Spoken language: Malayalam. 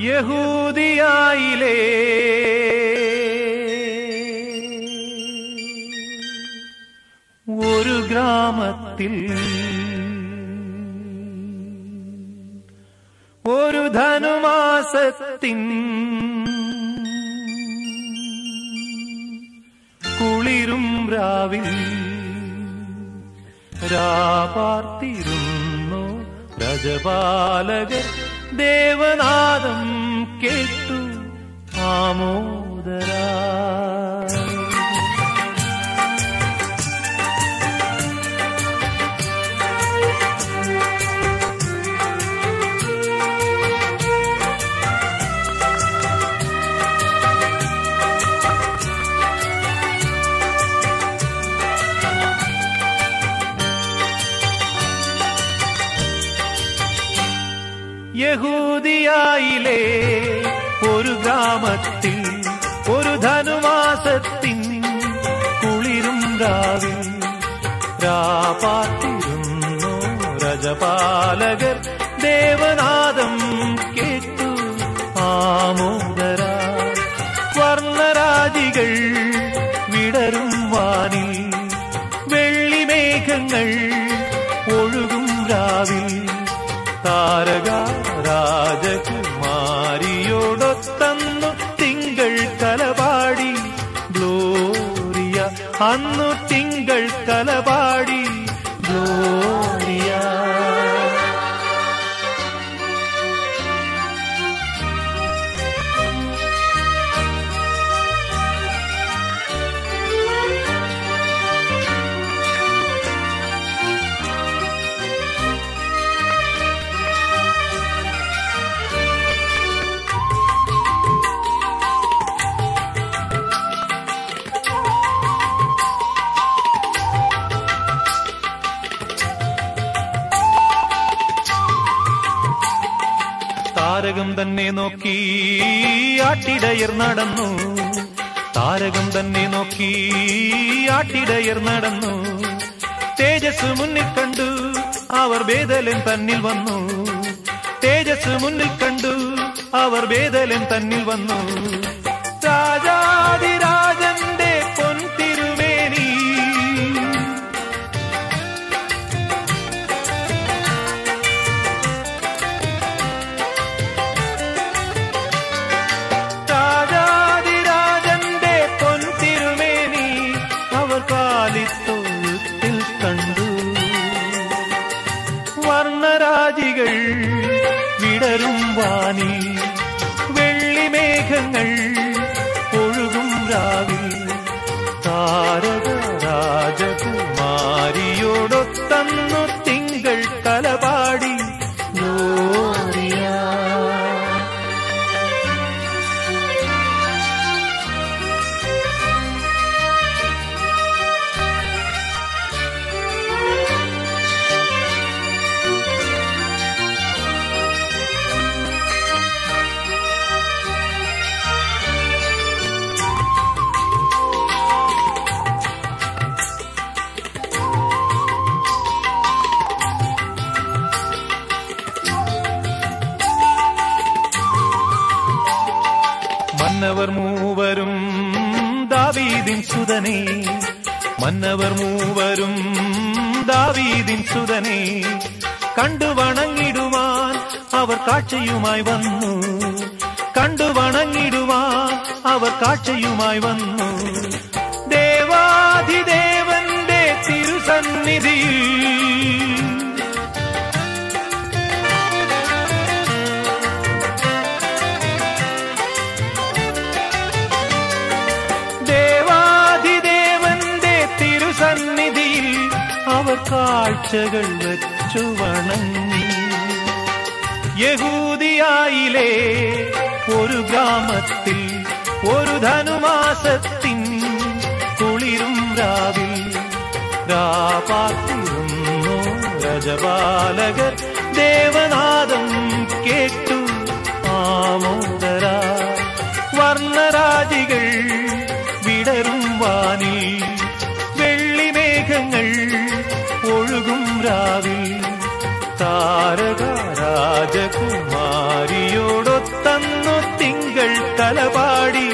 യഹൂദിയായിലേ. ഒരു ഗ്രാമത്തിൽ ഒരു ധനുമാസത്തിൻ കുളിരും രാവിൽ രാപാർത്തിരുന്നു രജപാലകർ ദേവനാദം കേട്ടു ആമോദരാ യഹൂദിയായിലെ ഒരു ഗ്രാമത്തിൽ ഒരു ധനുമാസത്തിൻ കുളിരും രാവിൽ രാപാത്തിരുന്നു രജപാലകർ ദേവനാദം കേട്ടു ആമോദര വർണ്ണരാജികൾ വിടരും വാനിൽ വെള്ളിമേഘങ്ങൾ ഒഴുകും രാവിൽ താരക രാജകുമാരിയോടൊത്തന്നു തിങ്കൾ കലപാടി ഗ്ലോറിയ അന്നു തിങ്കൾ കലപാടി ഗ്ലോറിയ താരകം തന്നെ നോക്കി ആട്ടിടയർ നടന്നു. താരകം തന്നെ നോക്കി ആട്ടിടയർ നടന്നു. തേജസ് മുന്നിൽ കണ്ടു അവർ ഭേദലൻ തന്നിൽ വന്നു. തേജസ് മുന്നിൽ കണ്ടു അവർ ഭേദലൻ തന്നിൽ വന്നു. രാജാതിരാജന്റെ மலைகள் விடரும் வானில் வெள்ளி மேகங்கள் ஒழுகும் ராவில் தார മന്നവർ മൂവരും ദാവീദിൻ സുതനെ മന്നവർ മൂവരും ദാവീദിൻ സുതനെ കണ്ടു വണങ്ങിടുവാൻ അവർ കാഴ്ചയുമായി വന്നു കണ്ടു വണങ്ങിടുവാൻ അവർ കാഴ്ചയുമായി വന്നു കാഴ്ചകൾ വെച്ചു വണങ്ങി. യഹൂദിയായിലെ ഒരു ഗ്രാമത്തിൽ ഒരു ധനുമാസത്തിൻ കുളിരും രാവിൽ രാപാത്തിരുന്നു രജപാലകർ ദേവനാദം കേട്ടു. രാവിൽ താരക രാജകുമാരിയോടൊത്ത തിങ്കൾ തലപാടി.